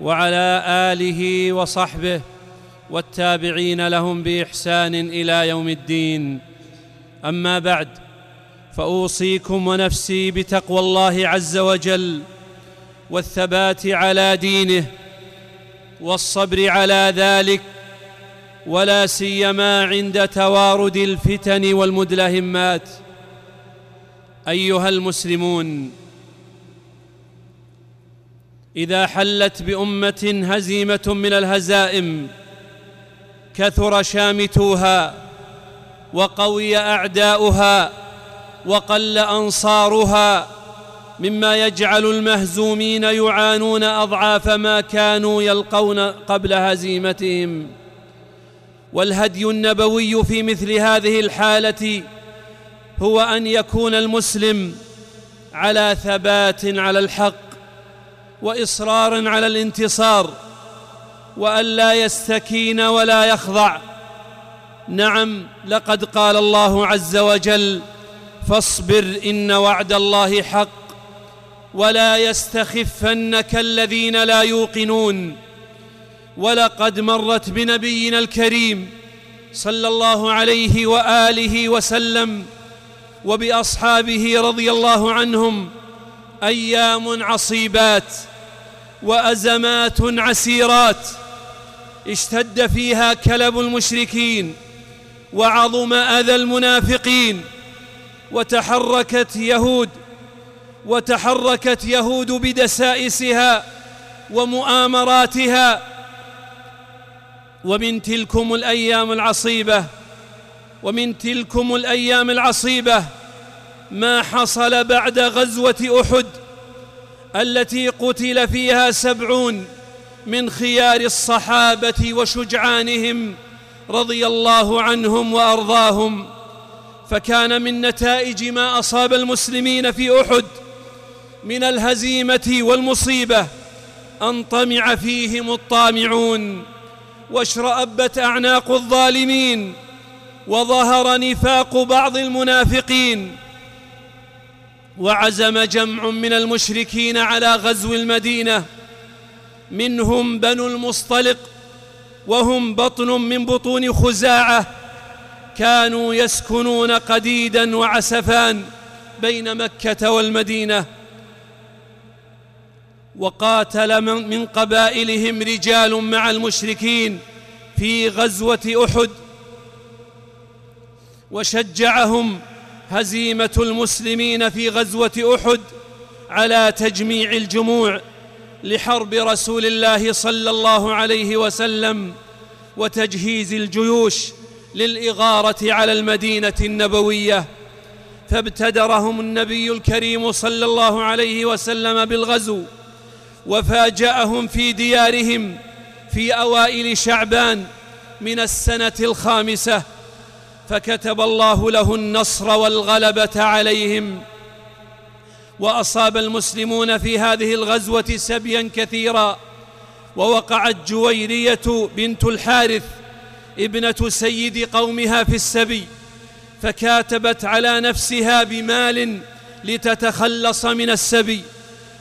وعلى آله وصحبه والتابعين لهم بإحسان إلى يوم الدين. أما بعد فأوصيكم ونفسي بتقوى الله عز وجل والثبات على دينه والصبر على ذلك ولا سيما عند توارد الفتن والمدلهمات. أيها المسلمون إذا حلت بأمة هزيمة من الهزائم كثر شامتوها وقوي أعداؤها وقل انصارها مما يجعل المهزومين يعانون أضعاف ما كانوا يلقون قبل هزيمتهم. والهدي النبوي في مثل هذه الحالة هو أن يكون المسلم على ثبات على الحق وإصرار على الانتصار وأن لا يستكين ولا يخضع. نعم لقد قال الله عز وجل فاصبر إن وعد الله حق ولا يستخفنك الذين لا يوقنون. ولقد مرت بنبينا الكريم صلى الله عليه وآله وسلم وبأصحابه رضي الله عنهم أيام عصيبات. وأزمات عسيرات اشتد فيها كلب المشركين وعظم أذى المنافقين وتحركت يهود وتحركت يهود بدسائسها ومؤامراتها ومن تلكم الأيام العصيبة ومن تلكم الأيام العصيبة ما حصل بعد غزوة أحد التي قتل فيها سبعون من خيار الصحابة وشجعانهم رضي الله عنهم وأرضاهم. فكان من نتائج ما أصاب المسلمين في أحد من الهزيمة والمصيبة أن طمع فيهم الطامعون. واشرأبت أعناق الظالمين وظهر نفاق بعض المنافقين. وعزم جمع من المشركين على غزو المدينة. منهم بنو المصطلق وهم بطن من بطون خزاعة كانوا يسكنون قديدا وعسفان بين مكة والمدينة. وقاتل من قبائلهم رجال مع المشركين في غزوة أحد. وشجعهم هزيمة المسلمين في غزوة أحد على تجميع الجموع لحرب رسول الله صلى الله عليه وسلم وتجهيز الجيوش للإغارة على المدينة النبوية. فابتدرهم النبي الكريم صلى الله عليه وسلم بالغزو وفاجأهم في ديارهم في أوائل شعبان من السنة الخامسة فكتب الله له النصر والغلبة عليهم. وأصاب المسلمون في هذه الغزوة سبيا كثيرا. ووقعت جويرية بنت الحارث ابنة سيد قومها في السبي. فكاتبت على نفسها بمال لتتخلص من السبي.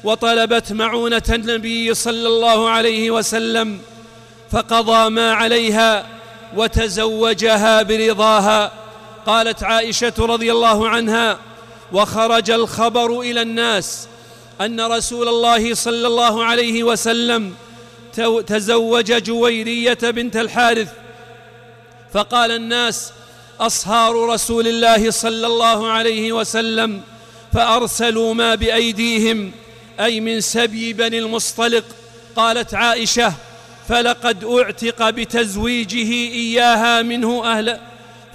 وطلبت معونة النبي صلى الله عليه وسلم. فقضى ما عليها وتزوجها برضاها. قالت عائشة رضي الله عنها وخرج الخبر إلى الناس أن رسول الله صلى الله عليه وسلم تزوج جويرية بنت الحارث. فقال الناس أصهار رسول الله صلى الله عليه وسلم فأرسلوا ما بأيديهم أي من سبي بني المصطلق. قالت عائشة فلقد أعتق بتزويجه إياها منه أهل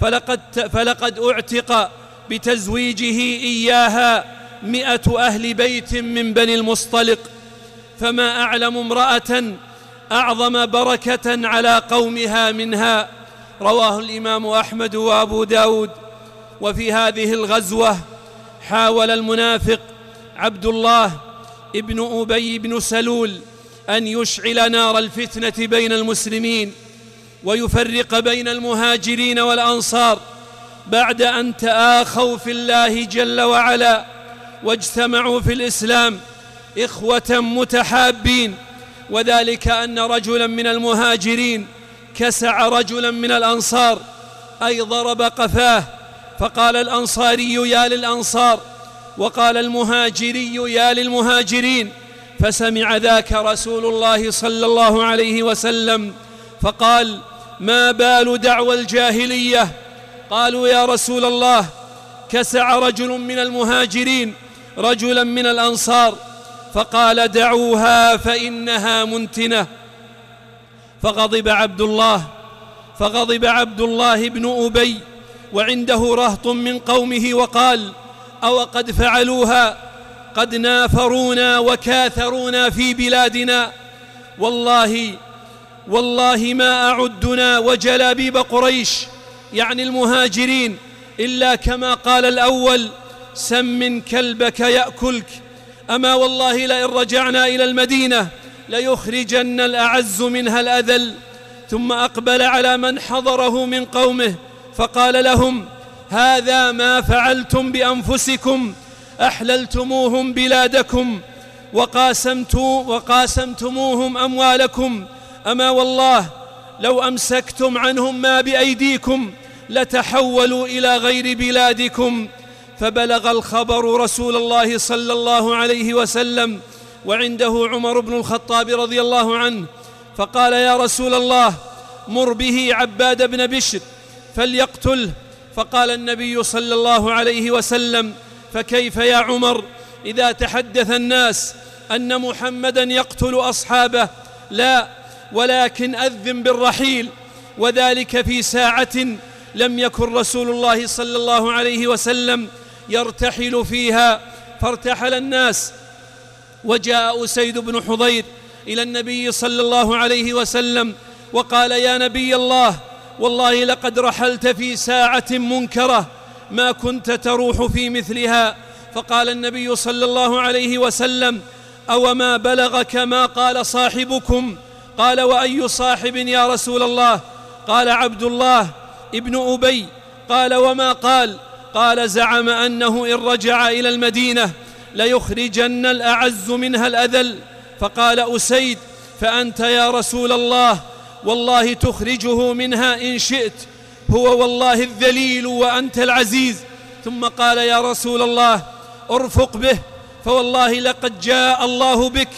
فلقد فلقد أعتق بتزويجه إياها مئة أهل بيت من بني المصطلق. فما أعلم امرأة أعظم بركة على قومها منها. رواه الإمام أحمد وأبو داود. وفي هذه الغزوة حاول المنافق عبد الله ابن أبي بن سلول أن يشعل نار الفتنة بين المسلمين ويفرق بين المهاجرين والأنصار بعد أن تآخوا في الله جل وعلا واجتمعوا في الإسلام إخوة متحابين. وذلك أن رجلا من المهاجرين كسع رجلا من الأنصار أي ضرب قفاه. فقال الأنصاري يا للأنصار وقال المهاجري يا للمهاجرين. فسمع ذاك رسول الله صلى الله عليه وسلم فقال ما بال دعوى الجاهلية؟ قالوا يا رسول الله كسع رجل من المهاجرين رجلا من الأنصار. فقال دعوها فإنها منتنة. فغضب عبد الله فغضب عبد الله بن أبي وعنده رهط من قومه وقال أو قد فعلوها؟ قد نافرونا وكاثرونا في بلادنا. والله والله ما أعدنا وجلابيب قريش يعني المهاجرين إلا كما قال الأول سم كلبك يأكلك. أما والله لئن رجعنا إلى المدينة ليخرجن الأعز منها الأذل. ثم أقبل على من حضره من قومه فقال لهم هذا ما فعلتم بأنفسكم أحللتموهم بلادكم وقاسمت وقاسمتموهم أموالكم. أما والله لو أمسكتم عنهم ما بأيديكم لتحولوا إلى غير بلادكم. فبلغ الخبر رسول الله صلى الله عليه وسلم وعنده عمر بن الخطاب رضي الله عنه فقال يا رسول الله مر به عباد بن بشر فليقتله. فقال النبي صلى الله عليه وسلم فكيف يا عمر إذا تحدث الناس أن محمدا يقتل أصحابه؟ لا ولكن أذن بالرحيل. وذلك في ساعة لم يكن رسول الله صلى الله عليه وسلم يرتحل فيها. فارتحل الناس. وجاء أسيد بن حضير إلى النبي صلى الله عليه وسلم وقال يا نبي الله والله لقد رحلت في ساعة منكرة. ما كنت تروح في مثلها. فقال النبي صلى الله عليه وسلم أوما بلغك ما قال صاحبكم؟ قال وأي صاحب يا رسول الله؟ قال عبد الله ابن أبي. قال وما قال؟ قال زعم أنه إن رجع إلى المدينة ليخرجن الأعز منها الأذل. فقال أسيد فأنت يا رسول الله والله تخرجه منها إن شئت. هو والله الذليل وأنت العزيز. ثم قال يا رسول الله أرفق به فوالله لقد جاء الله بك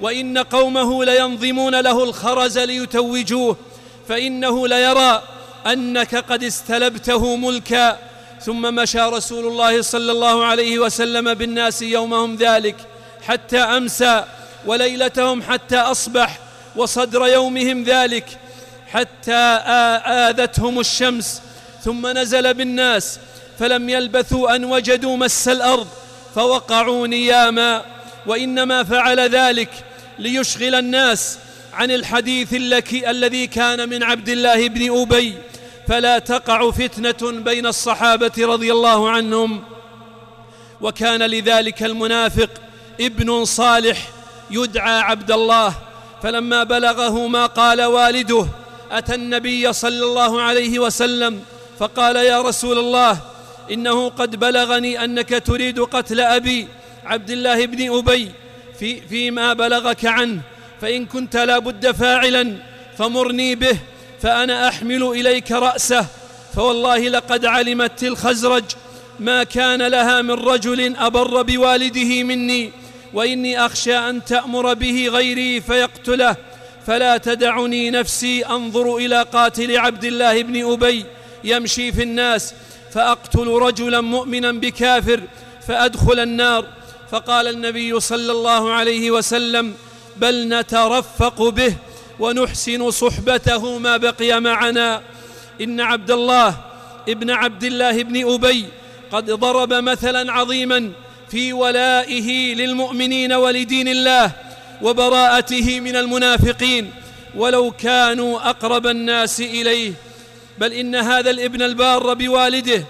وإن قومه لينظمون له الخرز ليتوجوه فإنه ليرى أنك قد استلبته ملكا. ثم مشى رسول الله صلى الله عليه وسلم بالناس يومهم ذلك حتى أمسى وليلتهم حتى أصبح وصدر يومهم ذلك. حتى آذتهم الشمس ثم نزل بالناس فلم يلبثوا أن وجدوا مس الأرض فوقعوا نياما وإنما فعل ذلك ليشغل الناس عن الحديث الذي كان من عبد الله بن أبي. فلا تقع فتنة بين الصحابة رضي الله عنهم. وكان لذلك المنافق ابن صالح يدعى عبد الله فلما بلغه ما قال والده أتى النبي صلى الله عليه وسلم فقال يا رسول الله إنه قد بلغني أنك تريد قتل أبي عبد الله بن أبي في فيما بلغك عنه فإن كنت لا بد فاعلا فمرني به فأنا أحمل إليك رأسه فوالله لقد علمت الخزرج ما كان لها من رجل أبر بوالده مني وإني أخشى أن تأمر به غيري فيقتله. فلا تدعني نفسي أنظر إلى قاتل عبد الله بن أبي يمشي في الناس فأقتل رجلا مؤمنا بكافر فأدخل النار. فقال النبي صلى الله عليه وسلم بل نترفق به ونحسن صحبته ما بقي معنا. إن عبد الله ابن عبد الله بن أبي قد ضرب مثلا عظيما في ولائه للمؤمنين ولدين الله. وبراءته من المنافقين ولو كانوا أقرب الناس إليه. بل إن هذا الابن البار بوالده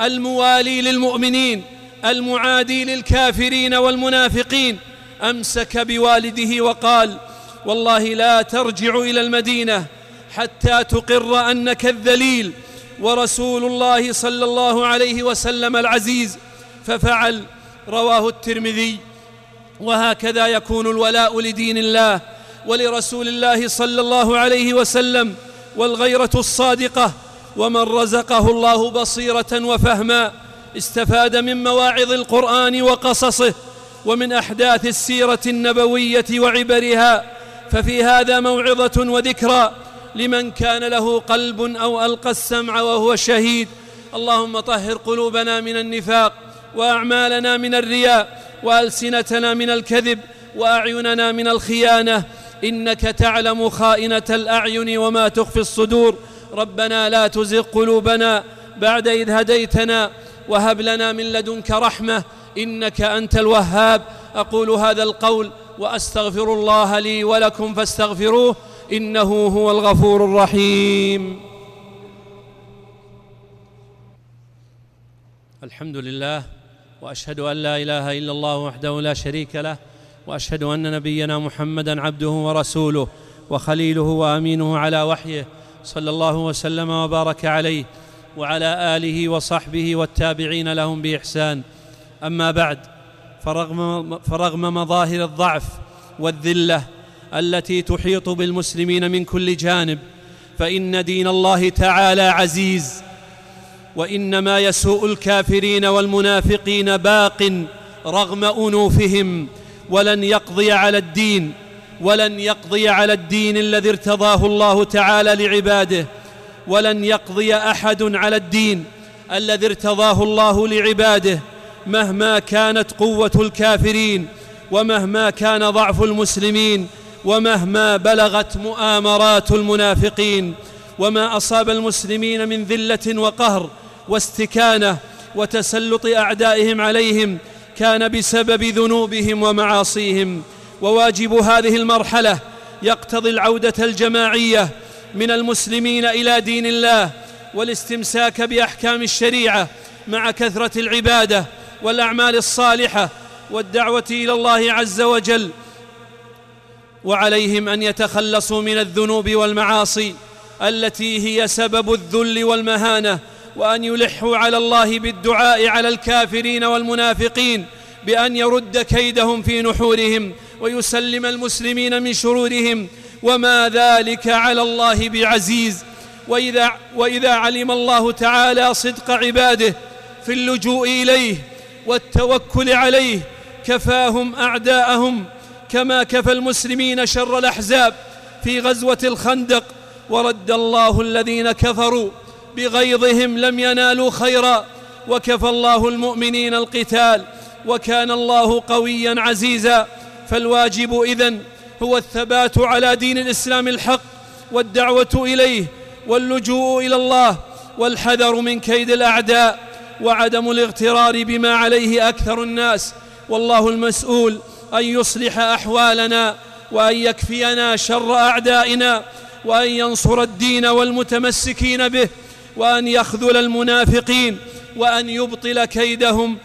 الموالي للمؤمنين المعادي للكافرين والمنافقين أمسك بوالده وقال والله لا ترجع إلى المدينة حتى تقر أنك الذليل ورسول الله صلى الله عليه وسلم العزيز. ففعل رواه الترمذي. وهكذا يكون الولاء لدين الله ولرسول الله صلى الله عليه وسلم والغيرة الصادقة ومن رزقه الله بصيرة وفهما استفاد من مواعظ القرآن وقصصه ومن أحداث السيرة النبوية وعبرها ففي هذا موعظة وذكرى لمن كان له قلب أو ألقى السمع وهو شهيد. اللهم طهر قلوبنا من النفاق وأعمالنا من الرياء وألسنتنا من الكذب وأعيننا من الخيانة إنك تعلم خائنة الأعين وما تخفي الصدور. ربنا لا تزغ قلوبنا بعد إذ هديتنا وهب لنا من لدنك رحمة إنك أنت الوهاب. أقول هذا القول وأستغفر الله لي ولكم فاستغفروه إنه هو الغفور الرحيم. الحمد لله وأشهد أن لا إله إلا الله وحده لا شريك له وأشهد أن نبينا محمدا عبده ورسوله وخليله وأمينه على وحيه صلى الله وسلم وبارك عليه وعلى آله وصحبه والتابعين لهم بإحسان. أما بعد فرغم, فرغم مظاهر الضعف والذلة التي تحيط بالمسلمين من كل جانب فإن دين الله تعالى عزيز. وإنما يسوء الكافرين والمنافقين باق رغم أنوفهم ولن يقضي على الدين ولن يقضي على الدين الذي ارتضاه الله تعالى لعباده ولن يقضي أحد على الدين الذي ارتضاه الله لعباده مهما كانت قوة الكافرين ومهما كان ضعف المسلمين ومهما بلغت مؤامرات المنافقين وما أصاب المسلمين من ذلة وقهر واستكانه وتسلط أعدائهم عليهم كان بسبب ذنوبهم ومعاصيهم. وواجب هذه المرحلة يقتضي العودة الجماعية من المسلمين إلى دين الله والاستمساك بأحكام الشريعة مع كثرة العبادة والأعمال الصالحة والدعوة إلى الله عز وجل. وعليهم أن يتخلصوا من الذنوب والمعاصي التي هي سبب الذل والمهانة وأن يلحوا على الله بالدعاء على الكافرين والمنافقين بأن يرد كيدهم في نحورهم ويسلم المسلمين من شرورهم. وما ذلك على الله بعزيز. وإذا, وإذا علم الله تعالى صدق عباده في اللجوء إليه والتوكل عليه كفاهم أعداءهم كما كفى المسلمين شر الأحزاب في غزوة الخندق. ورد الله الذين كفروا بغيظهم لم ينالوا خيرا. وكفى الله المؤمنين القتال. وكان الله قويا عزيزا. فالواجب إذن هو الثبات على دين الإسلام الحق والدعوة إليه واللجوء إلى الله والحذر من كيد الأعداء وعدم الاغترار بما عليه أكثر الناس. والله المسؤول أن يصلح أحوالنا وأن يكفينا شر أعدائنا وأن ينصر الدين والمتمسكين به وأن يخذل المنافقين وأن يبطل كيدهم